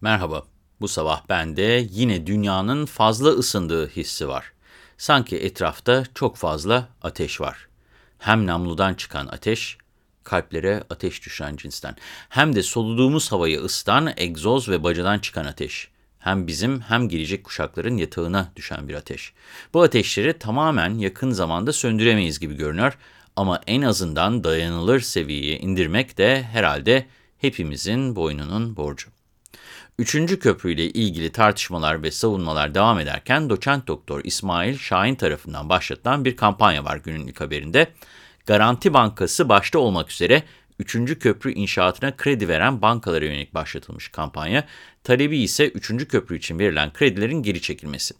Merhaba, bu sabah bende yine dünyanın fazla ısındığı hissi var. Sanki etrafta çok fazla ateş var. Hem namludan çıkan ateş, kalplere ateş düşen cinsten, hem de soluduğumuz havayı ısıtan egzoz ve bacadan çıkan ateş. Hem bizim hem gelecek kuşakların yatağına düşen bir ateş. Bu ateşleri tamamen yakın zamanda söndüremeyiz gibi görünüyor ama en azından dayanılır seviyeye indirmek de herhalde hepimizin boynunun borcu. Üçüncü köprüyle ilgili tartışmalar ve savunmalar devam ederken doçent doktor İsmail Şahin tarafından başlatılan bir kampanya var günün ilk haberinde. Garanti Bankası başta olmak üzere üçüncü köprü inşaatına kredi veren bankalara yönelik başlatılmış kampanya. Talebi ise üçüncü köprü için verilen kredilerin geri çekilmesi.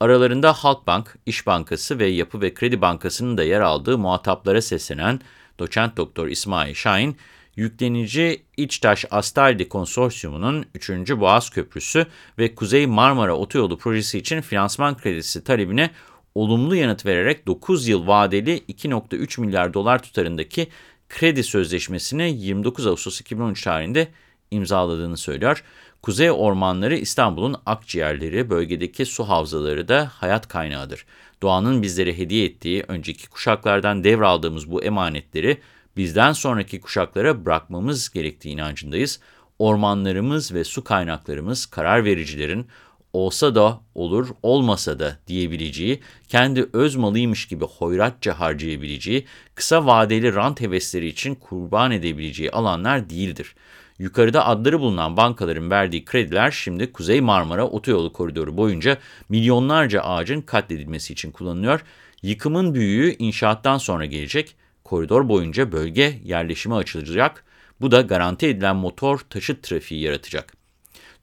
Aralarında Halkbank, İş Bankası ve Yapı ve Kredi Bankası'nın da yer aldığı muhataplara seslenen doçent doktor İsmail Şahin, yüklenici İçtaş Astardi Konsorsiyumu'nun 3. Boğaz Köprüsü ve Kuzey Marmara Otoyolu projesi için finansman kredisi talebine olumlu yanıt vererek 9 yıl vadeli 2.3 milyar dolar tutarındaki kredi sözleşmesini 29 Ağustos 2013 tarihinde imzaladığını söylüyor. Kuzey ormanları İstanbul'un akciğerleri, bölgedeki su havzaları da hayat kaynağıdır. Doğanın bizlere hediye ettiği, önceki kuşaklardan devraldığımız bu emanetleri bizden sonraki kuşaklara bırakmamız gerektiği inancındayız. Ormanlarımız ve su kaynaklarımız karar vericilerin olsa da olur, olmasa da diyebileceği, kendi öz malıymış gibi hoyratça harcayabileceği, kısa vadeli rant hevesleri için kurban edebileceği alanlar değildir. Yukarıda adları bulunan bankaların verdiği krediler şimdi Kuzey Marmara Otoyolu koridoru boyunca milyonlarca ağacın katledilmesi için kullanılıyor. Yıkımın büyüğü inşaattan sonra gelecek. Koridor boyunca bölge yerleşime açılacak. Bu da garanti edilen motor taşıt trafiği yaratacak.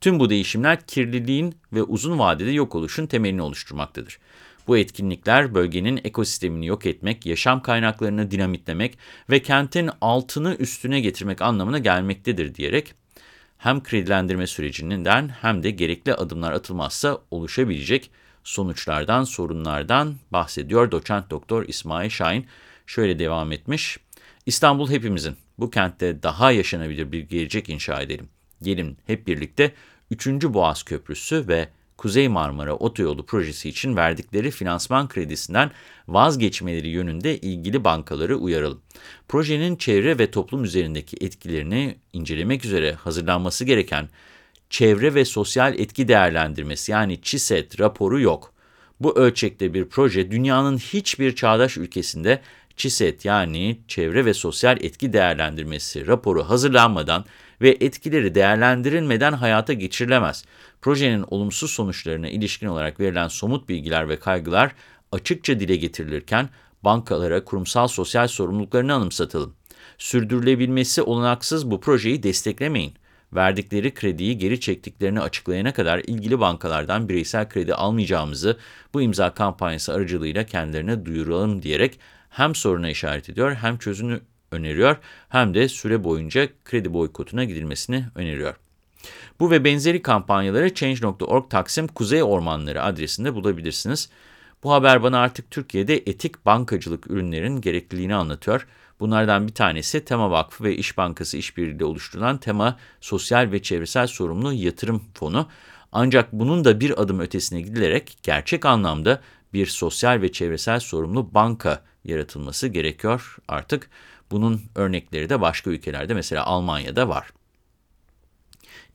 Tüm bu değişimler kirliliğin ve uzun vadede yok oluşun temelini oluşturmaktadır. Bu etkinlikler bölgenin ekosistemini yok etmek, yaşam kaynaklarını dinamitlemek ve kentin altını üstüne getirmek anlamına gelmektedir diyerek hem kredilendirme sürecinden hem de gerekli adımlar atılmazsa oluşabilecek sonuçlardan, sorunlardan bahsediyor doçent doktor İsmail Şahin. Şöyle devam etmiş. İstanbul hepimizin. Bu kentte daha yaşanabilir bir gelecek inşa edelim. Gelin hep birlikte 3. Boğaz Köprüsü ve Kuzey Marmara Otoyolu projesi için verdikleri finansman kredisinden vazgeçmeleri yönünde ilgili bankaları uyaralım. Projenin çevre ve toplum üzerindeki etkilerini incelemek üzere hazırlanması gereken çevre ve sosyal etki değerlendirmesi yani ÇİSET raporu yok. Bu ölçekte bir proje dünyanın hiçbir çağdaş ülkesinde ÇİSET yani Çevre ve Sosyal Etki Değerlendirmesi raporu hazırlanmadan ve etkileri değerlendirilmeden hayata geçirilemez. Projenin olumsuz sonuçlarına ilişkin olarak verilen somut bilgiler ve kaygılar açıkça dile getirilirken bankalara kurumsal sosyal sorumluluklarını anımsatalım. Sürdürülebilmesi olanaksız bu projeyi desteklemeyin. Verdikleri krediyi geri çektiklerini açıklayana kadar ilgili bankalardan bireysel kredi almayacağımızı bu imza kampanyası aracılığıyla kendilerine duyuralım diyerek hem soruna işaret ediyor hem çözümünü öneriyor hem de süre boyunca kredi boykotuna gidilmesini öneriyor. Bu ve benzeri kampanyaları Change.org Taksim Kuzey Ormanları adresinde bulabilirsiniz. Bu haber bana artık Türkiye'de etik bankacılık ürünlerin gerekliliğini anlatıyor. Bunlardan bir tanesi Tema Vakfı ve İş Bankası işbirliğiyle oluşturulan Tema Sosyal ve Çevresel Sorumlu Yatırım Fonu. Ancak bunun da bir adım ötesine gidilerek gerçek anlamda bir sosyal ve çevresel sorumlu banka yaratılması gerekiyor artık. Bunun örnekleri de başka ülkelerde mesela Almanya'da var.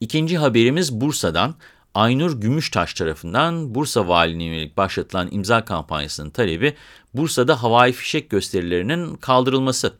İkinci haberimiz Bursa'dan. Aynur Gümüştaş tarafından Bursa Valiliğine yönelik başlatılan imza kampanyasının talebi Bursa'da havai fişek gösterilerinin kaldırılması.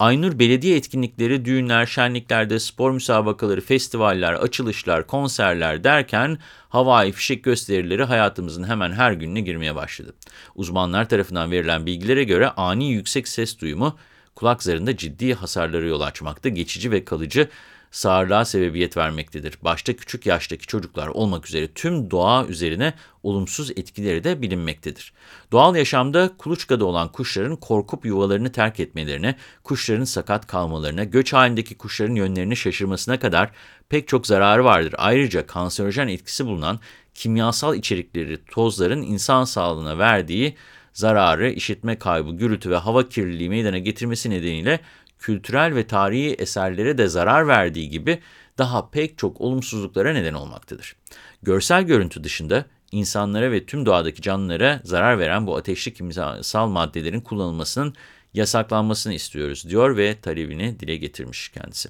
Aynur belediye etkinlikleri, düğünler, şenliklerde spor müsabakaları, festivaller, açılışlar, konserler derken havai fişek gösterileri hayatımızın hemen her gününe girmeye başladı. Uzmanlar tarafından verilen bilgilere göre ani yüksek ses duyumu kulak zarında ciddi hasarları yol açmakta, geçici ve kalıcı sağırlığa sebebiyet vermektedir. Başta küçük yaştaki çocuklar olmak üzere tüm doğa üzerine olumsuz etkileri de bilinmektedir. Doğal yaşamda kuluçkada olan kuşların korkup yuvalarını terk etmelerine, kuşların sakat kalmalarına, göç halindeki kuşların yönlerini şaşırmasına kadar pek çok zararı vardır. Ayrıca kanserojen etkisi bulunan kimyasal içerikleri tozların insan sağlığına verdiği zararı, işitme kaybı, gürültü ve hava kirliliği meydana getirmesi nedeniyle kültürel ve tarihi eserlere de zarar verdiği gibi daha pek çok olumsuzluklara neden olmaktadır. Görsel görüntü dışında insanlara ve tüm doğadaki canlılara zarar veren bu ateşli kimyasal maddelerin kullanılmasının yasaklanmasını istiyoruz diyor ve talebini dile getirmiş kendisi.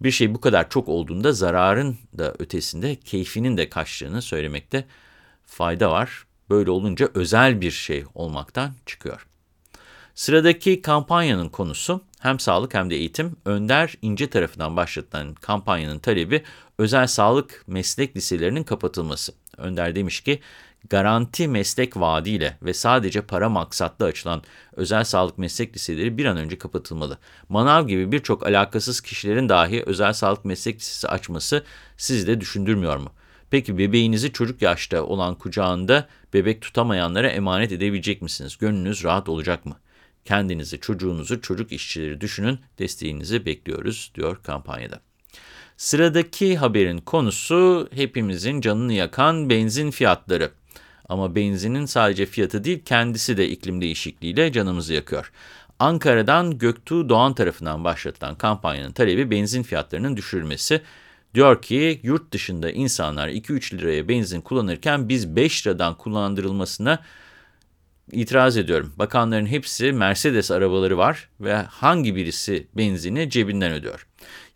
Bir şey bu kadar çok olduğunda zararın da ötesinde keyfinin de kaçtığını söylemekte fayda var. Böyle olunca özel bir şey olmaktan çıkıyor. Sıradaki kampanyanın konusu hem sağlık hem de eğitim. Önder İnce tarafından başlatılan kampanyanın talebi özel sağlık meslek liselerinin kapatılması. Önder demiş ki garanti meslek vaadiyle ve sadece para maksatlı açılan özel sağlık meslek liseleri bir an önce kapatılmalı. Manav gibi birçok alakasız kişilerin dahi özel sağlık meslek lisesi açması sizi de düşündürmüyor mu? Peki bebeğinizi çocuk yaşta olan kucağında bebek tutamayanlara emanet edebilecek misiniz? Gönlünüz rahat olacak mı? Kendinizi, çocuğunuzu, çocuk işçileri düşünün, desteğinizi bekliyoruz diyor kampanyada. Sıradaki haberin konusu hepimizin canını yakan benzin fiyatları. Ama benzinin sadece fiyatı değil, kendisi de iklim değişikliğiyle canımızı yakıyor. Ankara'dan Göktuğ Doğan tarafından başlatılan kampanyanın talebi benzin fiyatlarının düşürülmesi. Diyor ki yurt dışında insanlar 2-3 liraya benzin kullanırken biz 5 liradan kullandırılmasına itiraz ediyorum. Bakanların hepsi Mercedes arabaları var ve hangi birisi benzini cebinden ödüyor.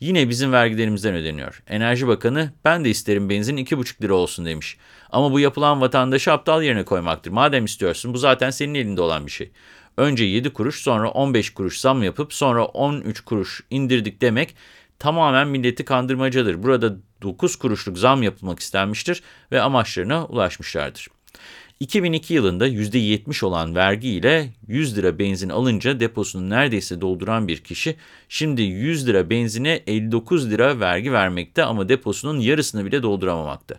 Yine bizim vergilerimizden ödeniyor. Enerji Bakanı ben de isterim benzin 2,5 lira olsun demiş. Ama bu yapılan vatandaşı aptal yerine koymaktır. Madem istiyorsun bu zaten senin elinde olan bir şey. Önce 7 kuruş sonra 15 kuruş zam yapıp sonra 13 kuruş indirdik demek tamamen milleti kandırmacadır. Burada 9 kuruşluk zam yapılmak istenmiştir ve amaçlarına ulaşmışlardır. 2002 yılında %70 olan vergi ile 100 lira benzin alınca deposunu neredeyse dolduran bir kişi şimdi 100 lira benzine 59 lira vergi vermekte ama deposunun yarısını bile dolduramamakta.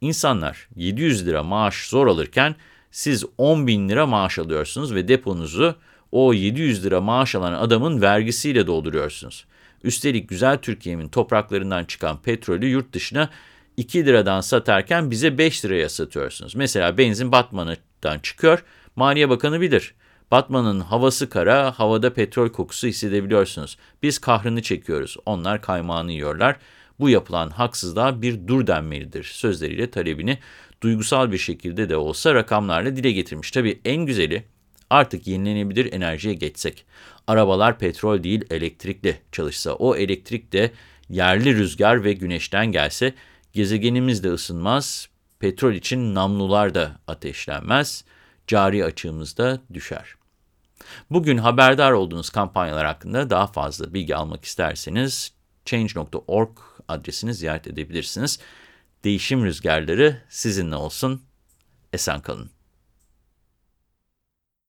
İnsanlar 700 lira maaş zor alırken siz 10 bin lira maaş alıyorsunuz ve deponuzu o 700 lira maaş alan adamın vergisiyle dolduruyorsunuz. Üstelik güzel Türkiye'nin topraklarından çıkan petrolü yurt dışına 2 liradan satarken bize 5 liraya satıyorsunuz. Mesela benzin Batman'dan çıkıyor, Maliye Bakanı bilir. Batman'ın havası kara, havada petrol kokusu hissedebiliyorsunuz. Biz kahrını çekiyoruz, onlar kaymağını yiyorlar. Bu yapılan haksızlığa bir dur denmelidir sözleriyle talebini duygusal bir şekilde de olsa rakamlarla dile getirmiş. Tabii en güzeli artık yenilenebilir enerjiye geçsek. Arabalar petrol değil elektrikli çalışsa, o elektrik de yerli rüzgar ve güneşten gelse Gezegenimiz de ısınmaz, petrol için namlular da ateşlenmez, cari açığımız da düşer. Bugün haberdar olduğunuz kampanyalar hakkında daha fazla bilgi almak isterseniz change.org adresini ziyaret edebilirsiniz. Değişim rüzgarları sizinle olsun, esen kalın.